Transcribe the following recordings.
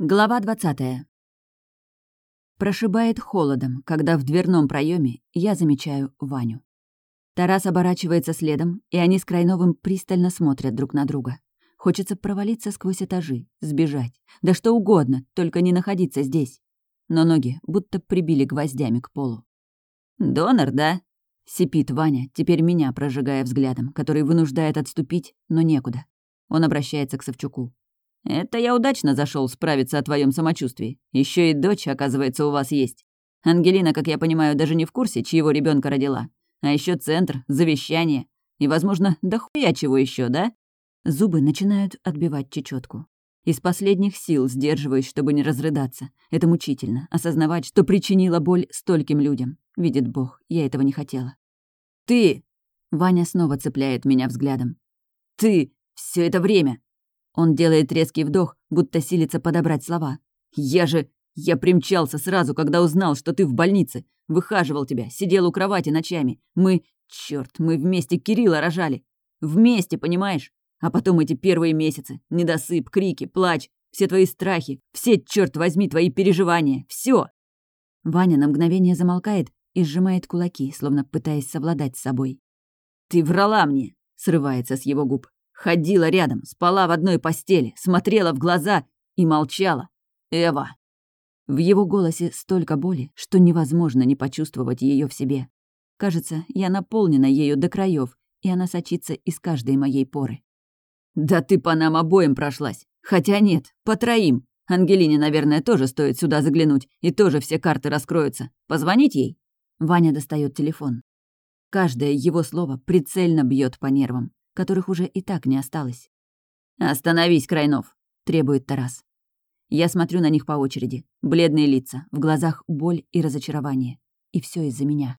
Глава 20. Прошибает холодом, когда в дверном проеме я замечаю Ваню. Тарас оборачивается следом, и они с Крайновым пристально смотрят друг на друга. Хочется провалиться сквозь этажи, сбежать, да что угодно, только не находиться здесь. Но ноги будто прибили гвоздями к полу. «Донор, да?» — сипит Ваня, теперь меня прожигая взглядом, который вынуждает отступить, но некуда. Он обращается к Савчуку. Это я удачно зашел справиться о твоем самочувствии. Еще и дочь, оказывается, у вас есть. Ангелина, как я понимаю, даже не в курсе, чьего ребенка родила. А еще центр, завещание. И, возможно, дохуя чего еще, да? Зубы начинают отбивать чечетку. Из последних сил сдерживаюсь, чтобы не разрыдаться. Это мучительно, осознавать, что причинила боль стольким людям. Видит Бог, я этого не хотела. «Ты!» Ваня снова цепляет меня взглядом. «Ты! все это время! Он делает резкий вдох, будто силится подобрать слова. «Я же... Я примчался сразу, когда узнал, что ты в больнице. Выхаживал тебя, сидел у кровати ночами. Мы... Чёрт, мы вместе Кирилла рожали. Вместе, понимаешь? А потом эти первые месяцы. Недосып, крики, плач, все твои страхи, все, черт возьми, твои переживания. все. Ваня на мгновение замолкает и сжимает кулаки, словно пытаясь совладать с собой. «Ты врала мне!» — срывается с его губ. Ходила рядом, спала в одной постели, смотрела в глаза и молчала. Эва. В его голосе столько боли, что невозможно не почувствовать ее в себе. Кажется, я наполнена ею до краев, и она сочится из каждой моей поры. «Да ты по нам обоим прошлась. Хотя нет, по троим. Ангелине, наверное, тоже стоит сюда заглянуть, и тоже все карты раскроются. Позвонить ей?» Ваня достает телефон. Каждое его слово прицельно бьет по нервам которых уже и так не осталось. «Остановись, Крайнов!» — требует Тарас. Я смотрю на них по очереди. Бледные лица, в глазах боль и разочарование. И все из-за меня.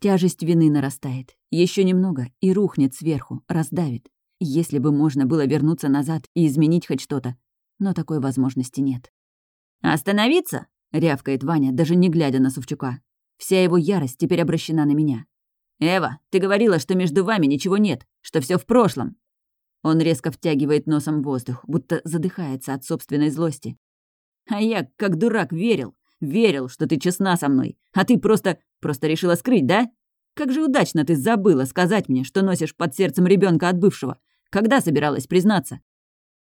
Тяжесть вины нарастает. Еще немного и рухнет сверху, раздавит. Если бы можно было вернуться назад и изменить хоть что-то. Но такой возможности нет. «Остановиться?» — рявкает Ваня, даже не глядя на Савчука. Вся его ярость теперь обращена на меня. «Эва, ты говорила, что между вами ничего нет, что все в прошлом». Он резко втягивает носом воздух, будто задыхается от собственной злости. «А я, как дурак, верил. Верил, что ты честна со мной. А ты просто... просто решила скрыть, да? Как же удачно ты забыла сказать мне, что носишь под сердцем ребенка от бывшего. Когда собиралась признаться?»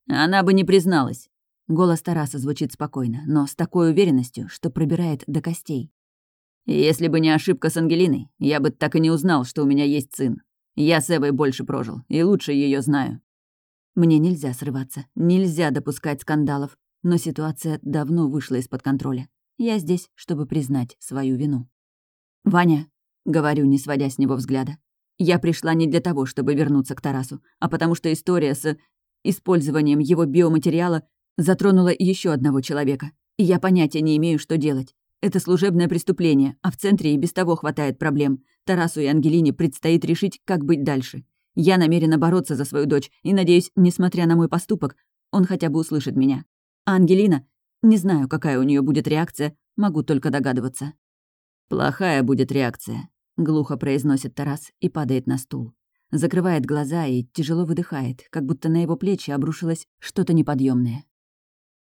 «Она бы не призналась». Голос Тараса звучит спокойно, но с такой уверенностью, что пробирает до костей. Если бы не ошибка с Ангелиной, я бы так и не узнал, что у меня есть сын. Я с Эвой больше прожил, и лучше ее знаю. Мне нельзя срываться, нельзя допускать скандалов, но ситуация давно вышла из-под контроля. Я здесь, чтобы признать свою вину. «Ваня», — говорю, не сводя с него взгляда, «я пришла не для того, чтобы вернуться к Тарасу, а потому что история с использованием его биоматериала затронула еще одного человека, и я понятия не имею, что делать. Это служебное преступление, а в центре и без того хватает проблем. Тарасу и Ангелине предстоит решить, как быть дальше. Я намерена бороться за свою дочь, и, надеюсь, несмотря на мой поступок, он хотя бы услышит меня. А Ангелина? Не знаю, какая у нее будет реакция, могу только догадываться. «Плохая будет реакция», — глухо произносит Тарас и падает на стул. Закрывает глаза и тяжело выдыхает, как будто на его плечи обрушилось что-то неподъемное.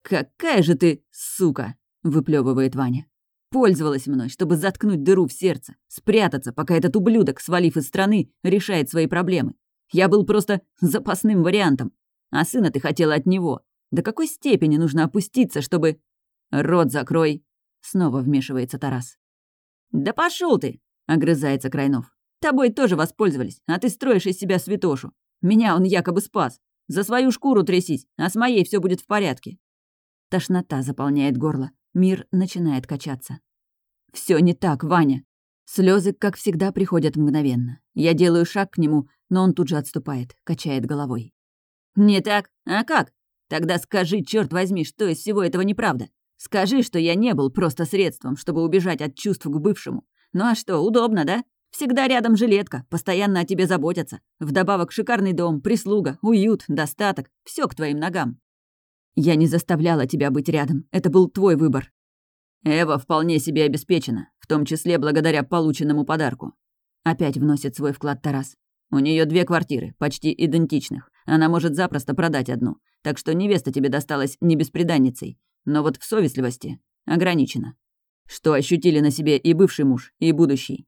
«Какая же ты сука!» — выплевывает Ваня. Пользовалась мной, чтобы заткнуть дыру в сердце, спрятаться, пока этот ублюдок, свалив из страны, решает свои проблемы. Я был просто запасным вариантом. А сына ты хотела от него. До какой степени нужно опуститься, чтобы... Рот закрой. Снова вмешивается Тарас. Да пошел ты, огрызается Крайнов. Тобой тоже воспользовались, а ты строишь из себя святошу. Меня он якобы спас. За свою шкуру трясись, а с моей все будет в порядке. Тошнота заполняет горло. Мир начинает качаться. Все не так, Ваня. Слезы, как всегда, приходят мгновенно. Я делаю шаг к нему, но он тут же отступает, качает головой. «Не так? А как? Тогда скажи, черт возьми, что из всего этого неправда. Скажи, что я не был просто средством, чтобы убежать от чувств к бывшему. Ну а что, удобно, да? Всегда рядом жилетка, постоянно о тебе заботятся. Вдобавок шикарный дом, прислуга, уют, достаток. все к твоим ногам. Я не заставляла тебя быть рядом. Это был твой выбор. Эва вполне себе обеспечена, в том числе благодаря полученному подарку. Опять вносит свой вклад Тарас. У нее две квартиры, почти идентичных. Она может запросто продать одну. Так что невеста тебе досталась не бесприданницей. но вот в совестливости ограничено. Что ощутили на себе и бывший муж, и будущий.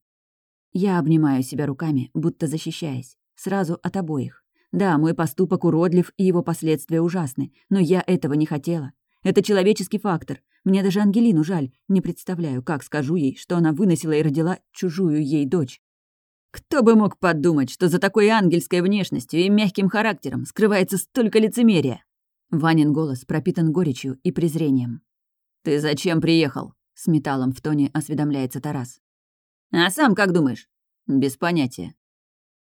Я обнимаю себя руками, будто защищаясь. Сразу от обоих. Да, мой поступок уродлив, и его последствия ужасны, но я этого не хотела. Это человеческий фактор. Мне даже Ангелину жаль. Не представляю, как скажу ей, что она выносила и родила чужую ей дочь. Кто бы мог подумать, что за такой ангельской внешностью и мягким характером скрывается столько лицемерия? Ванин голос пропитан горечью и презрением. «Ты зачем приехал?» — с металлом в тоне осведомляется Тарас. «А сам как думаешь?» «Без понятия».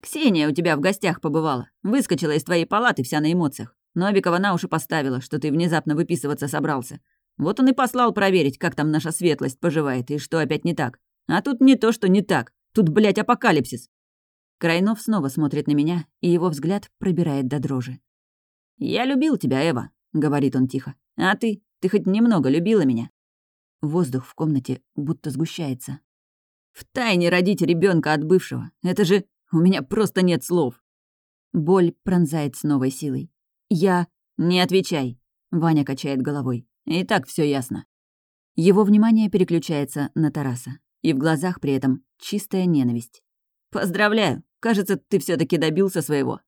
«Ксения у тебя в гостях побывала. Выскочила из твоей палаты вся на эмоциях. Новикова на уши поставила, что ты внезапно выписываться собрался. Вот он и послал проверить, как там наша светлость поживает и что опять не так. А тут не то, что не так. Тут, блядь, апокалипсис». Крайнов снова смотрит на меня, и его взгляд пробирает до дрожи. «Я любил тебя, Эва», — говорит он тихо. «А ты? Ты хоть немного любила меня?» Воздух в комнате будто сгущается. В тайне родить ребенка от бывшего. Это же... У меня просто нет слов. Боль пронзает с новой силой. Я... Не отвечай. Ваня качает головой. И так все ясно. Его внимание переключается на Тараса. И в глазах при этом чистая ненависть. «Поздравляю! Кажется, ты все таки добился своего».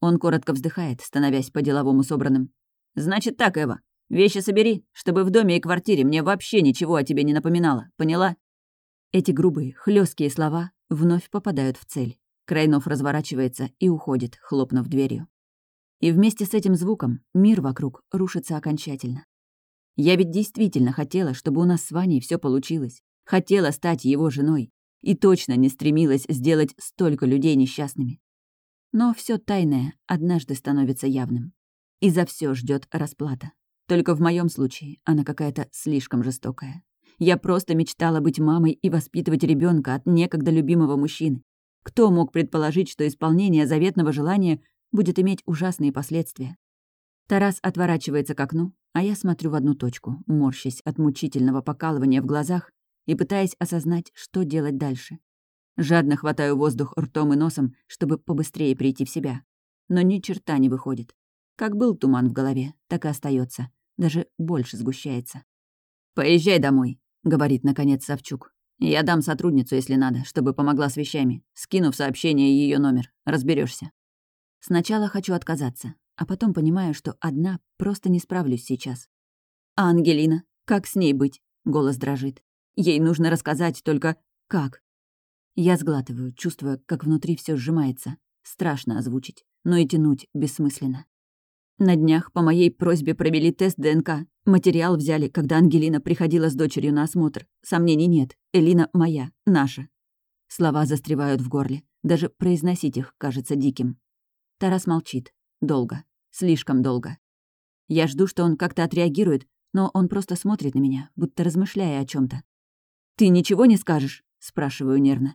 Он коротко вздыхает, становясь по-деловому собранным. «Значит так, Эва. Вещи собери, чтобы в доме и квартире мне вообще ничего о тебе не напоминало. Поняла?» Эти грубые, хлесткие слова вновь попадают в цель. Крайнов разворачивается и уходит, хлопнув дверью. И вместе с этим звуком мир вокруг рушится окончательно. Я ведь действительно хотела, чтобы у нас с Ваней все получилось. Хотела стать его женой. И точно не стремилась сделать столько людей несчастными. Но все тайное однажды становится явным. И за все ждет расплата. Только в моем случае она какая-то слишком жестокая. Я просто мечтала быть мамой и воспитывать ребенка от некогда любимого мужчины. Кто мог предположить, что исполнение заветного желания будет иметь ужасные последствия? Тарас отворачивается к окну, а я смотрю в одну точку, морщась от мучительного покалывания в глазах и пытаясь осознать, что делать дальше. Жадно хватаю воздух ртом и носом, чтобы побыстрее прийти в себя. Но ни черта не выходит. Как был туман в голове, так и остается, даже больше сгущается. «Поезжай домой», — говорит, наконец, Савчук. «Я дам сотрудницу, если надо, чтобы помогла с вещами. Скину в сообщение ее номер. Разберешься. Сначала хочу отказаться, а потом понимаю, что одна просто не справлюсь сейчас. «А Ангелина? Как с ней быть?» — голос дрожит. «Ей нужно рассказать, только как?» Я сглатываю, чувствуя, как внутри все сжимается. Страшно озвучить, но и тянуть бессмысленно. На днях по моей просьбе провели тест ДНК. Материал взяли, когда Ангелина приходила с дочерью на осмотр. Сомнений нет. Элина моя, наша. Слова застревают в горле. Даже произносить их кажется диким. Тарас молчит. Долго. Слишком долго. Я жду, что он как-то отреагирует, но он просто смотрит на меня, будто размышляя о чем то «Ты ничего не скажешь?» — спрашиваю нервно.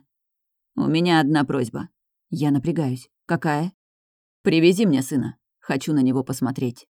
«У меня одна просьба». Я напрягаюсь. «Какая?» «Привези мне сына. Хочу на него посмотреть.